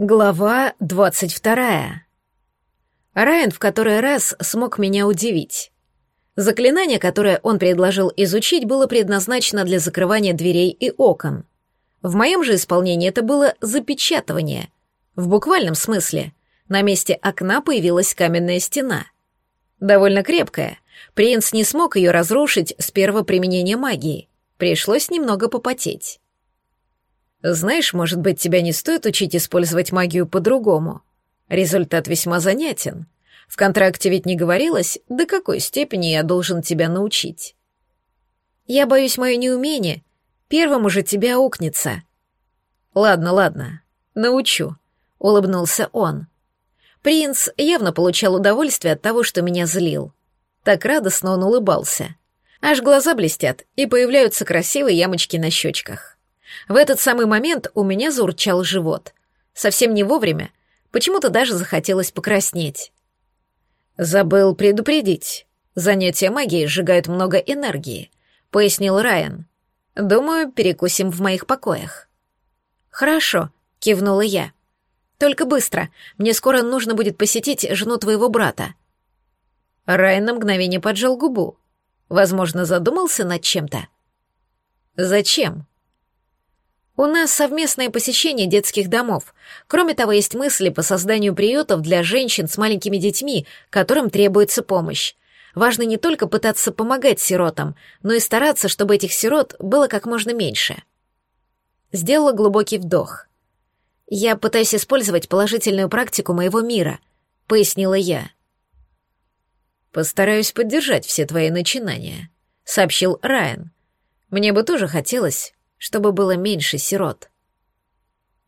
Глава двадцать вторая. Райан в который раз смог меня удивить. Заклинание, которое он предложил изучить, было предназначено для закрывания дверей и окон. В моем же исполнении это было запечатывание. В буквальном смысле. На месте окна появилась каменная стена. Довольно крепкая. Принц не смог ее разрушить с первого применения магии. Пришлось немного попотеть. Знаешь, может быть, тебя не стоит учить использовать магию по-другому. Результат весьма занятен. В контракте ведь не говорилось, до какой степени я должен тебя научить. Я боюсь, мое неумение первому же тебя аукнется. Ладно, ладно, научу, — улыбнулся он. Принц явно получал удовольствие от того, что меня злил. Так радостно он улыбался. Аж глаза блестят, и появляются красивые ямочки на щечках. В этот самый момент у меня заурчал живот. Совсем не вовремя. Почему-то даже захотелось покраснеть. «Забыл предупредить. Занятия магией сжигают много энергии», — пояснил Райан. «Думаю, перекусим в моих покоях». «Хорошо», — кивнула я. «Только быстро. Мне скоро нужно будет посетить жену твоего брата». Райан на мгновение поджал губу. Возможно, задумался над чем-то. «Зачем?» У нас совместное посещение детских домов. Кроме того, есть мысли по созданию приютов для женщин с маленькими детьми, которым требуется помощь. Важно не только пытаться помогать сиротам, но и стараться, чтобы этих сирот было как можно меньше. Сделала глубокий вдох. «Я пытаюсь использовать положительную практику моего мира», — пояснила я. «Постараюсь поддержать все твои начинания», — сообщил Райан. «Мне бы тоже хотелось, чтобы было меньше сирот.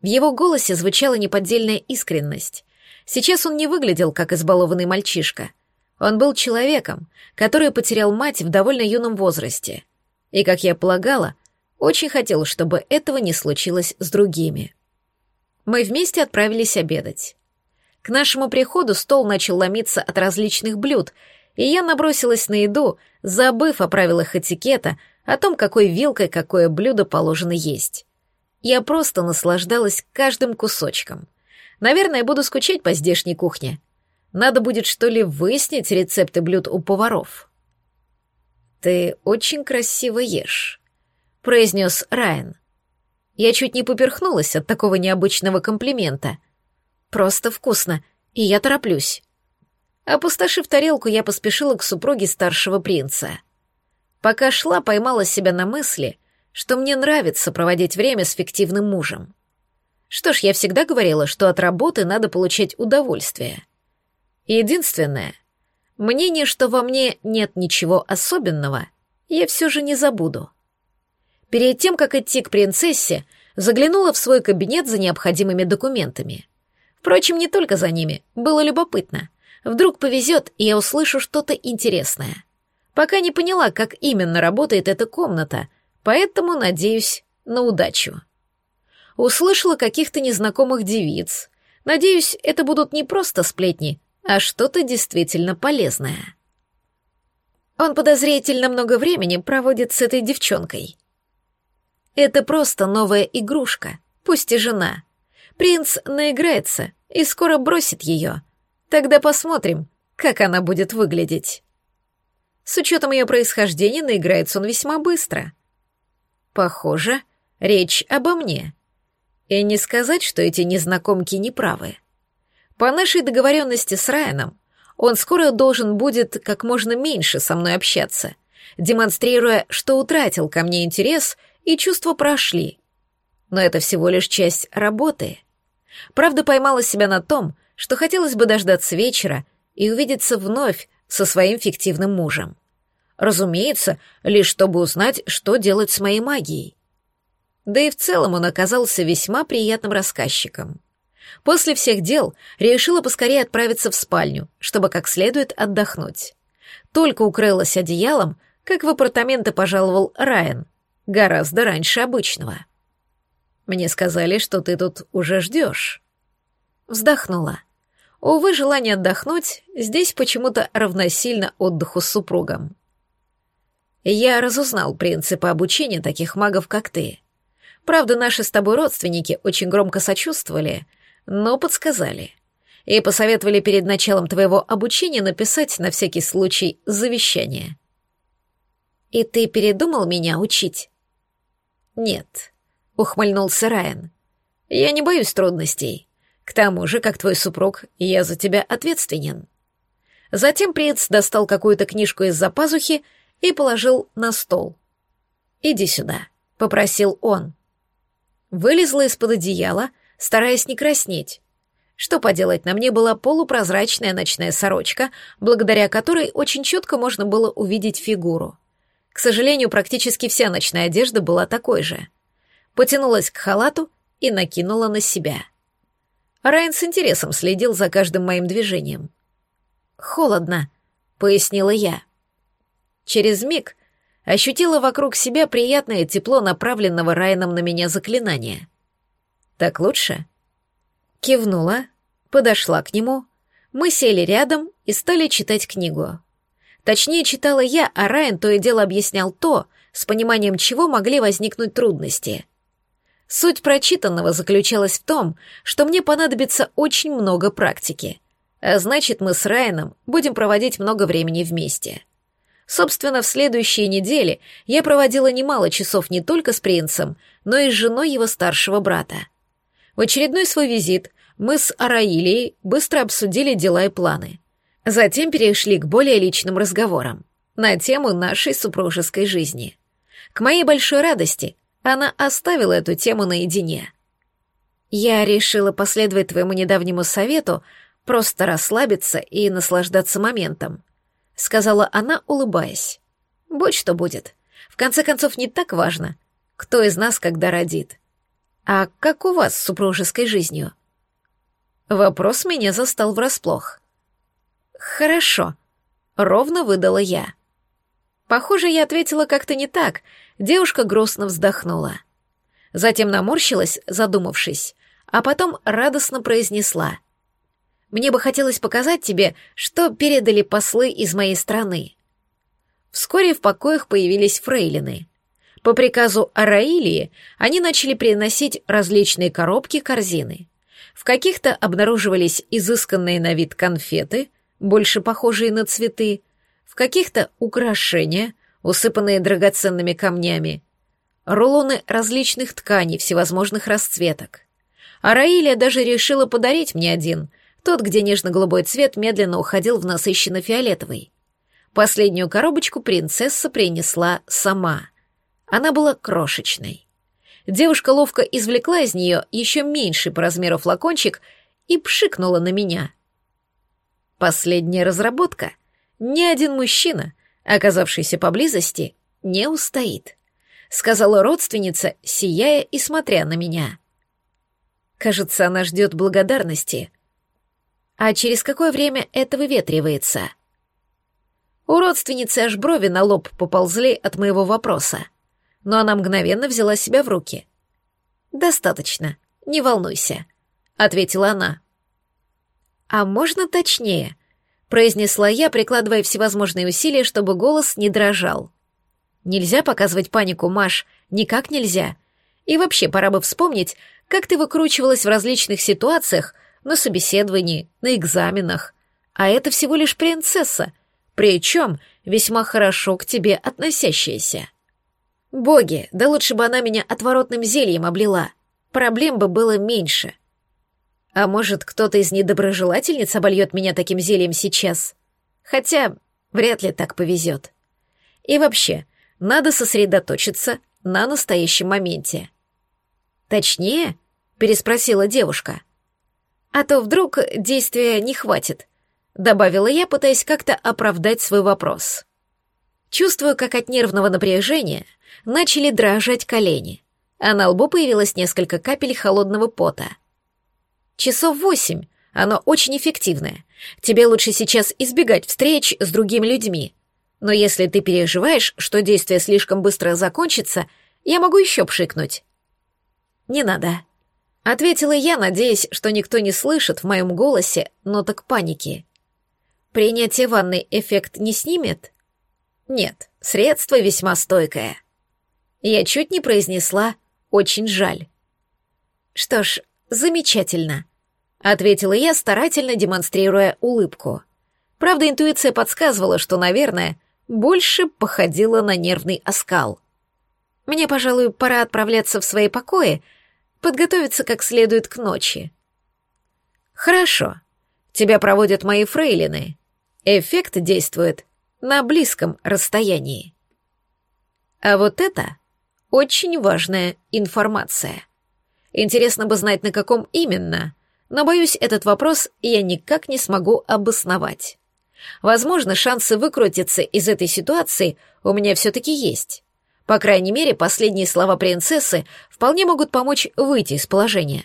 В его голосе звучала неподдельная искренность. Сейчас он не выглядел как избалованный мальчишка. Он был человеком, который потерял мать в довольно юном возрасте. И, как я полагала, очень хотел, чтобы этого не случилось с другими. Мы вместе отправились обедать. К нашему приходу стол начал ломиться от различных блюд, и я набросилась на еду, забыв о правилах этикета, о том, какой вилкой какое блюдо положено есть. Я просто наслаждалась каждым кусочком. Наверное, буду скучать по здешней кухне. Надо будет, что ли, выяснить рецепты блюд у поваров. «Ты очень красиво ешь», — произнес Райан. Я чуть не поперхнулась от такого необычного комплимента. «Просто вкусно, и я тороплюсь». Опустошив тарелку, я поспешила к супруге старшего принца — Пока шла, поймала себя на мысли, что мне нравится проводить время с фиктивным мужем. Что ж, я всегда говорила, что от работы надо получать удовольствие. Единственное, мнение, что во мне нет ничего особенного, я все же не забуду. Перед тем, как идти к принцессе, заглянула в свой кабинет за необходимыми документами. Впрочем, не только за ними, было любопытно. Вдруг повезет, и я услышу что-то интересное. Пока не поняла, как именно работает эта комната, поэтому надеюсь на удачу. Услышала каких-то незнакомых девиц. Надеюсь, это будут не просто сплетни, а что-то действительно полезное. Он подозрительно много времени проводит с этой девчонкой. Это просто новая игрушка, пусть и жена. Принц наиграется и скоро бросит ее. Тогда посмотрим, как она будет выглядеть. С учетом ее происхождения наиграется он весьма быстро. Похоже, речь обо мне. И не сказать, что эти незнакомки неправы. По нашей договоренности с Райаном, он скоро должен будет как можно меньше со мной общаться, демонстрируя, что утратил ко мне интерес и чувства прошли. Но это всего лишь часть работы. Правда, поймала себя на том, что хотелось бы дождаться вечера и увидеться вновь со своим фиктивным мужем. Разумеется, лишь чтобы узнать, что делать с моей магией. Да и в целом он оказался весьма приятным рассказчиком. После всех дел решила поскорее отправиться в спальню, чтобы как следует отдохнуть. Только укрылась одеялом, как в апартаменты пожаловал Райан, гораздо раньше обычного. Мне сказали, что ты тут уже ждешь. Вздохнула. Увы, желание отдохнуть здесь почему-то равносильно отдыху с супругом. Я разузнал принципы обучения таких магов, как ты. Правда, наши с тобой родственники очень громко сочувствовали, но подсказали. И посоветовали перед началом твоего обучения написать на всякий случай завещание. И ты передумал меня учить? Нет, ухмыльнулся Райан. Я не боюсь трудностей. К тому же, как твой супруг, я за тебя ответственен. Затем принц достал какую-то книжку из-за пазухи и положил на стол. «Иди сюда», — попросил он. Вылезла из-под одеяла, стараясь не краснеть. Что поделать, на мне была полупрозрачная ночная сорочка, благодаря которой очень четко можно было увидеть фигуру. К сожалению, практически вся ночная одежда была такой же. Потянулась к халату и накинула на себя. Райан с интересом следил за каждым моим движением. «Холодно», — пояснила я. Через миг ощутила вокруг себя приятное тепло направленного Райаном на меня заклинания. «Так лучше?» Кивнула, подошла к нему, мы сели рядом и стали читать книгу. Точнее, читала я, а Райан то и дело объяснял то, с пониманием чего могли возникнуть трудности. Суть прочитанного заключалась в том, что мне понадобится очень много практики. А значит, мы с Райаном будем проводить много времени вместе. Собственно, в следующие недели я проводила немало часов не только с принцем, но и с женой его старшего брата. В очередной свой визит мы с Араилией быстро обсудили дела и планы. Затем перешли к более личным разговорам на тему нашей супружеской жизни. К моей большой радости она оставила эту тему наедине. Я решила последовать твоему недавнему совету, просто расслабиться и наслаждаться моментом, сказала она, улыбаясь. Будь что будет. В конце концов, не так важно, кто из нас когда родит. «А как у вас с супружеской жизнью?» Вопрос меня застал врасплох. «Хорошо», — ровно выдала я. Похоже, я ответила как-то не так. Девушка грустно вздохнула. Затем наморщилась, задумавшись, а потом радостно произнесла. «Мне бы хотелось показать тебе, что передали послы из моей страны». Вскоре в покоях появились фрейлины. По приказу Араилии они начали приносить различные коробки, корзины. В каких-то обнаруживались изысканные на вид конфеты, больше похожие на цветы, в каких-то украшения, усыпанные драгоценными камнями, рулоны различных тканей всевозможных расцветок. А Раилия даже решила подарить мне один, тот, где нежно-голубой цвет медленно уходил в насыщенно-фиолетовый. Последнюю коробочку принцесса принесла сама — она была крошечной. Девушка ловко извлекла из нее еще меньший по размеру флакончик и пшикнула на меня. Последняя разработка. Ни один мужчина, оказавшийся поблизости, не устоит, сказала родственница, сияя и смотря на меня. Кажется, она ждет благодарности. А через какое время это выветривается? У родственницы аж брови на лоб поползли от моего вопроса но она мгновенно взяла себя в руки. «Достаточно, не волнуйся», — ответила она. «А можно точнее?» — произнесла я, прикладывая всевозможные усилия, чтобы голос не дрожал. «Нельзя показывать панику, Маш, никак нельзя. И вообще, пора бы вспомнить, как ты выкручивалась в различных ситуациях, на собеседовании, на экзаменах. А это всего лишь принцесса, причем весьма хорошо к тебе относящаяся». Боги, да лучше бы она меня отворотным зельем облила. Проблем бы было меньше. А может, кто-то из недоброжелательниц обольет меня таким зельем сейчас? Хотя, вряд ли так повезет. И вообще, надо сосредоточиться на настоящем моменте. Точнее, переспросила девушка. А то вдруг действия не хватит, добавила я, пытаясь как-то оправдать свой вопрос. Чувствую, как от нервного напряжения начали дрожать колени, а на лбу появилось несколько капель холодного пота. Часов восемь, оно очень эффективное. Тебе лучше сейчас избегать встреч с другими людьми. Но если ты переживаешь, что действие слишком быстро закончится, я могу еще пшикнуть. Не надо. Ответила я, надеясь, что никто не слышит в моем голосе ноток паники. Принятие ванны эффект не снимет? Нет, средство весьма стойкое. Я чуть не произнесла «очень жаль». Что ж, замечательно. ответила я, старательно демонстрируя улыбку. Правда, интуиция подсказывала, что, наверное, больше походила на нервный оскал. Мне, пожалуй, пора отправляться в свои покои, подготовиться как следует к ночи. Хорошо. Тебя проводят мои фрейлины. Эффект действует на близком расстоянии. А вот это очень важная информация. Интересно бы знать, на каком именно, но, боюсь, этот вопрос я никак не смогу обосновать. Возможно, шансы выкрутиться из этой ситуации у меня все-таки есть. По крайней мере, последние слова принцессы вполне могут помочь выйти из положения.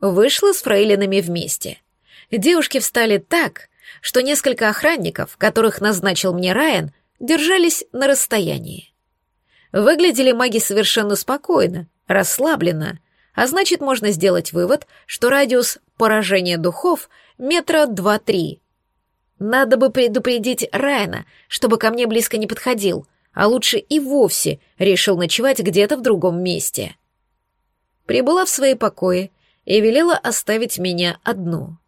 Вышла с фрейлинами вместе. Девушки встали так, что несколько охранников, которых назначил мне Райан, держались на расстоянии. Выглядели маги совершенно спокойно, расслабленно, а значит, можно сделать вывод, что радиус поражения духов метра два-три. Надо бы предупредить Райана, чтобы ко мне близко не подходил, а лучше и вовсе решил ночевать где-то в другом месте. Прибыла в свои покои и велела оставить меня одну.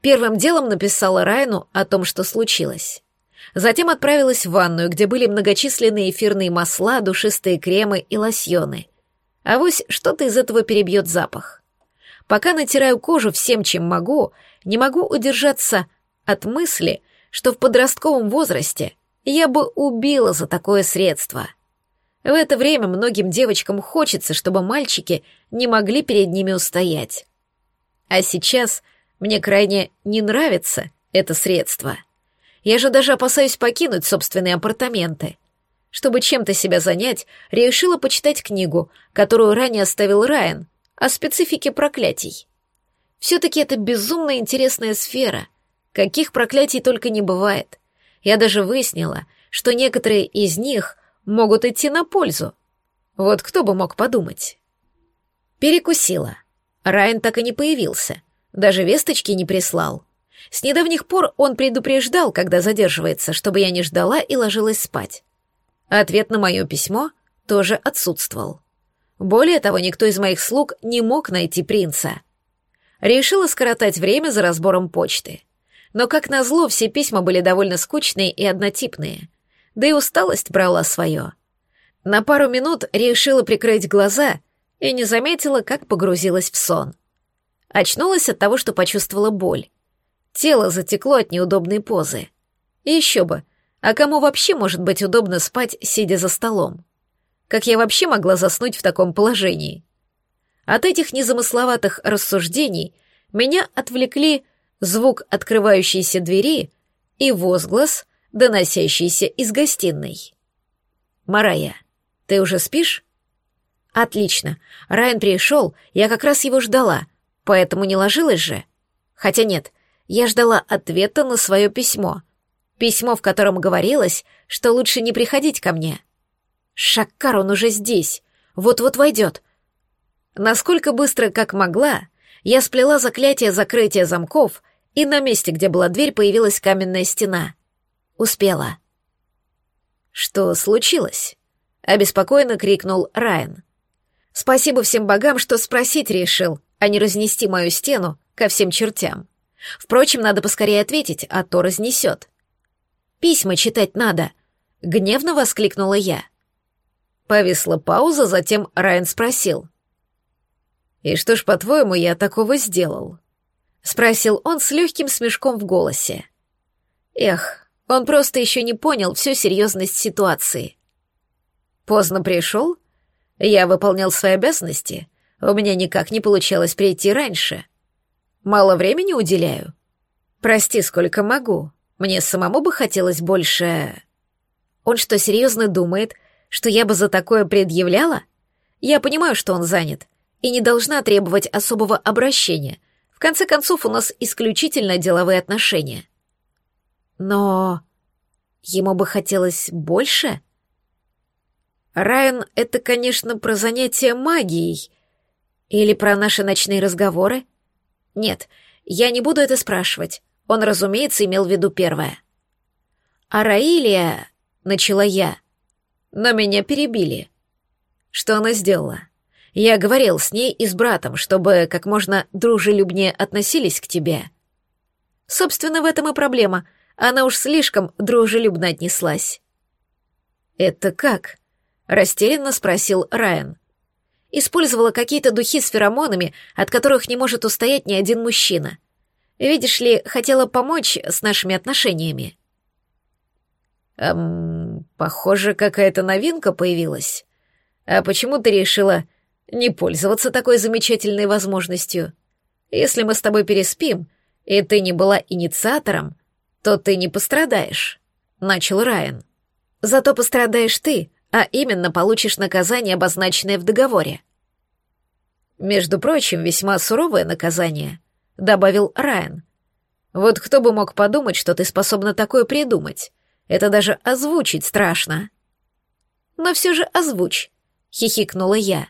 Первым делом написала Райну о том, что случилось. Затем отправилась в ванную, где были многочисленные эфирные масла, душистые кремы и лосьоны. А вось что-то из этого перебьет запах. Пока натираю кожу всем, чем могу, не могу удержаться от мысли, что в подростковом возрасте я бы убила за такое средство. В это время многим девочкам хочется, чтобы мальчики не могли перед ними устоять. А сейчас мне крайне не нравится это средство. Я же даже опасаюсь покинуть собственные апартаменты. Чтобы чем-то себя занять, решила почитать книгу, которую ранее оставил Райан, о специфике проклятий. Все-таки это безумно интересная сфера. Каких проклятий только не бывает. Я даже выяснила, что некоторые из них могут идти на пользу. Вот кто бы мог подумать. Перекусила. Райан так и не появился. Даже весточки не прислал. С недавних пор он предупреждал, когда задерживается, чтобы я не ждала и ложилась спать. Ответ на мое письмо тоже отсутствовал. Более того, никто из моих слуг не мог найти принца. Решила скоротать время за разбором почты. Но, как назло, все письма были довольно скучные и однотипные. Да и усталость брала свое. На пару минут решила прикрыть глаза и не заметила, как погрузилась в сон. Очнулась от того, что почувствовала боль. Тело затекло от неудобной позы. И еще бы, а кому вообще может быть удобно спать, сидя за столом? Как я вообще могла заснуть в таком положении? От этих незамысловатых рассуждений меня отвлекли звук открывающейся двери и возглас, доносящийся из гостиной. «Марая, ты уже спишь?» «Отлично. Райан пришел, я как раз его ждала поэтому не ложилась же. Хотя нет, я ждала ответа на свое письмо. Письмо, в котором говорилось, что лучше не приходить ко мне. Шаккар, он уже здесь, вот-вот войдет. Насколько быстро, как могла, я сплела заклятие закрытия замков, и на месте, где была дверь, появилась каменная стена. Успела. Что случилось? Обеспокоенно крикнул Райан. Спасибо всем богам, что спросить решил, а не разнести мою стену ко всем чертям. Впрочем, надо поскорее ответить, а то разнесет. «Письма читать надо», — гневно воскликнула я. Повисла пауза, затем Райан спросил. «И что ж, по-твоему, я такого сделал?» — спросил он с легким смешком в голосе. Эх, он просто еще не понял всю серьезность ситуации. «Поздно пришел?» Я выполнял свои обязанности. У меня никак не получалось прийти раньше. Мало времени уделяю. Прости, сколько могу. Мне самому бы хотелось больше... Он что, серьезно думает, что я бы за такое предъявляла? Я понимаю, что он занят, и не должна требовать особого обращения. В конце концов, у нас исключительно деловые отношения. Но ему бы хотелось больше? Райан — это, конечно, про занятие магией. Или про наши ночные разговоры? Нет, я не буду это спрашивать. Он, разумеется, имел в виду первое. А Раилия... — начала я. Но меня перебили. Что она сделала? Я говорил с ней и с братом, чтобы как можно дружелюбнее относились к тебе. Собственно, в этом и проблема. Она уж слишком дружелюбно отнеслась. «Это как?» — растерянно спросил Райан. Использовала какие-то духи с феромонами, от которых не может устоять ни один мужчина. Видишь ли, хотела помочь с нашими отношениями. Эм, похоже, какая-то новинка появилась. А почему ты решила не пользоваться такой замечательной возможностью? Если мы с тобой переспим, и ты не была инициатором, то ты не пострадаешь, начал Райан. Зато пострадаешь ты, а именно получишь наказание, обозначенное в договоре. Между прочим, весьма суровое наказание, добавил Райан. Вот кто бы мог подумать, что ты способна такое придумать? Это даже озвучить страшно. Но все же озвучь, хихикнула я.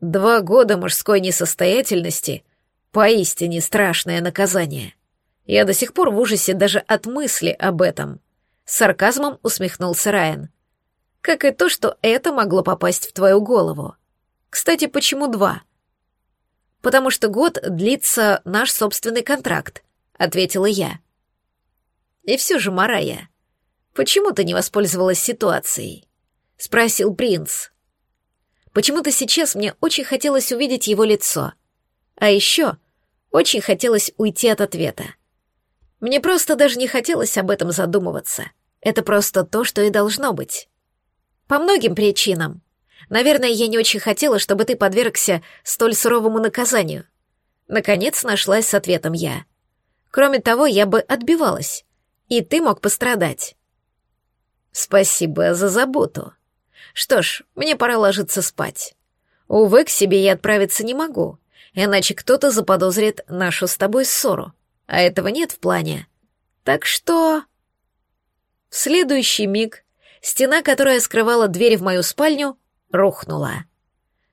Два года мужской несостоятельности — поистине страшное наказание. Я до сих пор в ужасе даже от мысли об этом. С сарказмом усмехнулся Райан. Как и то, что это могло попасть в твою голову. Кстати, почему два? Потому что год длится наш собственный контракт, ответила я. И все же, Марая, почему ты не воспользовалась ситуацией? Спросил принц. Почему-то сейчас мне очень хотелось увидеть его лицо. А еще очень хотелось уйти от ответа. Мне просто даже не хотелось об этом задумываться. Это просто то, что и должно быть. По многим причинам. Наверное, я не очень хотела, чтобы ты подвергся столь суровому наказанию. Наконец нашлась с ответом я. Кроме того, я бы отбивалась, и ты мог пострадать. Спасибо за заботу. Что ж, мне пора ложиться спать. Увы, к себе я отправиться не могу, иначе кто-то заподозрит нашу с тобой ссору, а этого нет в плане. Так что... В следующий миг стена, которая скрывала дверь в мою спальню, рухнула.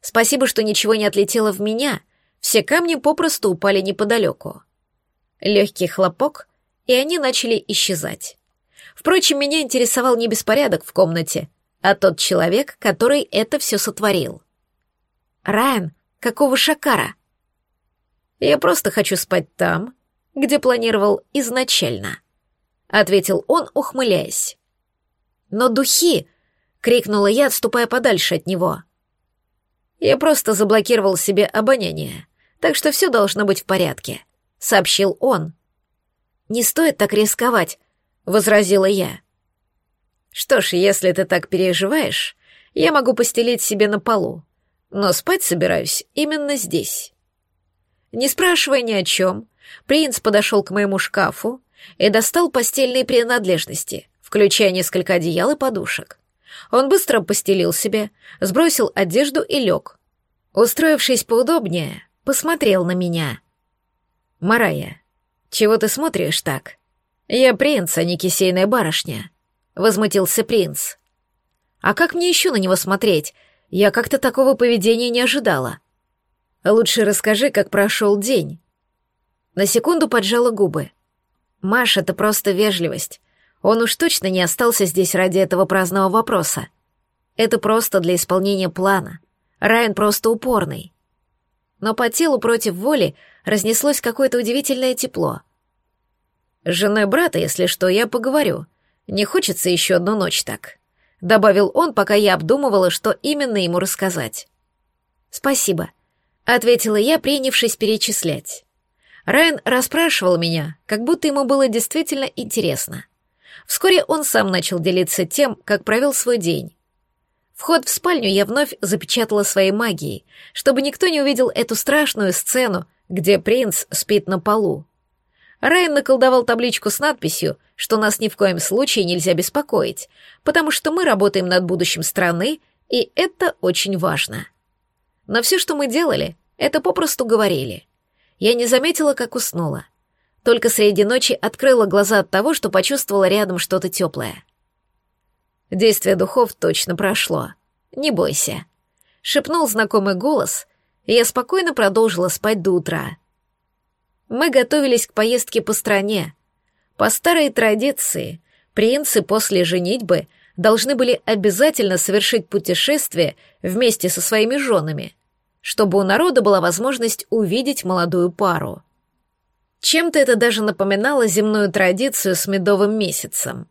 Спасибо, что ничего не отлетело в меня, все камни попросту упали неподалеку. Легкий хлопок, и они начали исчезать. Впрочем, меня интересовал не беспорядок в комнате, а тот человек, который это все сотворил. «Райан, какого шакара?» «Я просто хочу спать там, где планировал изначально», — ответил он, ухмыляясь. «Но духи!» — крикнула я, отступая подальше от него. «Я просто заблокировал себе обоняние, так что все должно быть в порядке», — сообщил он. «Не стоит так рисковать», — возразила я. Что ж, если ты так переживаешь, я могу постелить себе на полу, но спать собираюсь именно здесь. Не спрашивая ни о чем, принц подошел к моему шкафу и достал постельные принадлежности, включая несколько одеял и подушек. Он быстро постелил себе, сбросил одежду и лег. Устроившись поудобнее, посмотрел на меня. «Марая, чего ты смотришь так? Я принц, а не кисейная барышня возмутился принц. А как мне еще на него смотреть? Я как-то такого поведения не ожидала. Лучше расскажи, как прошел день. На секунду поджала губы. Маша, это просто вежливость. Он уж точно не остался здесь ради этого праздного вопроса. Это просто для исполнения плана. Райан просто упорный. Но по телу против воли разнеслось какое-то удивительное тепло. С женой брата, если что, я поговорю. Не хочется еще одну ночь так», — добавил он, пока я обдумывала, что именно ему рассказать. «Спасибо», — ответила я, принявшись перечислять. Райан расспрашивал меня, как будто ему было действительно интересно. Вскоре он сам начал делиться тем, как провел свой день. Вход в спальню я вновь запечатала своей магией, чтобы никто не увидел эту страшную сцену, где принц спит на полу. Райан наколдовал табличку с надписью, что нас ни в коем случае нельзя беспокоить, потому что мы работаем над будущим страны, и это очень важно. Но все, что мы делали, это попросту говорили. Я не заметила, как уснула. Только среди ночи открыла глаза от того, что почувствовала рядом что-то теплое. Действие духов точно прошло. Не бойся. Шепнул знакомый голос, и я спокойно продолжила спать до утра. Мы готовились к поездке по стране. По старой традиции, принцы после женитьбы должны были обязательно совершить путешествие вместе со своими женами, чтобы у народа была возможность увидеть молодую пару. Чем-то это даже напоминало земную традицию с медовым месяцем.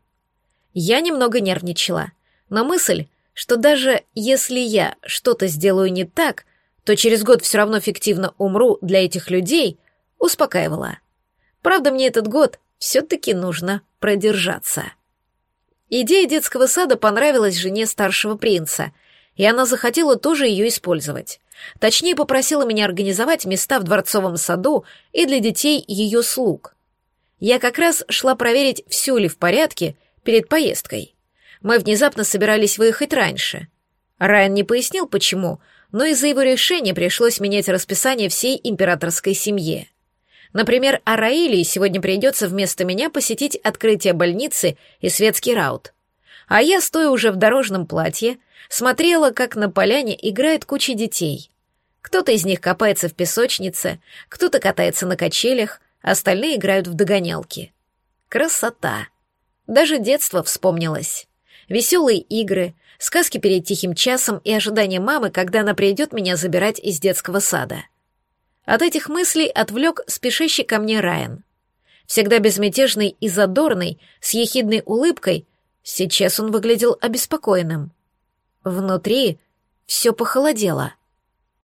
Я немного нервничала, но мысль, что даже если я что-то сделаю не так, то через год все равно фиктивно умру для этих людей, успокаивала. Правда, мне этот год все-таки нужно продержаться. Идея детского сада понравилась жене старшего принца, и она захотела тоже ее использовать. Точнее, попросила меня организовать места в дворцовом саду и для детей ее слуг. Я как раз шла проверить, все ли в порядке перед поездкой. Мы внезапно собирались выехать раньше. Райан не пояснил, почему, но из-за его решения пришлось менять расписание всей императорской семье. Например, Араилии сегодня придется вместо меня посетить открытие больницы и светский раут. А я, стоя уже в дорожном платье, смотрела, как на поляне играет куча детей. Кто-то из них копается в песочнице, кто-то катается на качелях, остальные играют в догонялки. Красота! Даже детство вспомнилось. Веселые игры, сказки перед тихим часом и ожидание мамы, когда она придет меня забирать из детского сада. От этих мыслей отвлек спешащий ко мне Райан. Всегда безмятежный и задорный, с ехидной улыбкой, сейчас он выглядел обеспокоенным. Внутри все похолодело —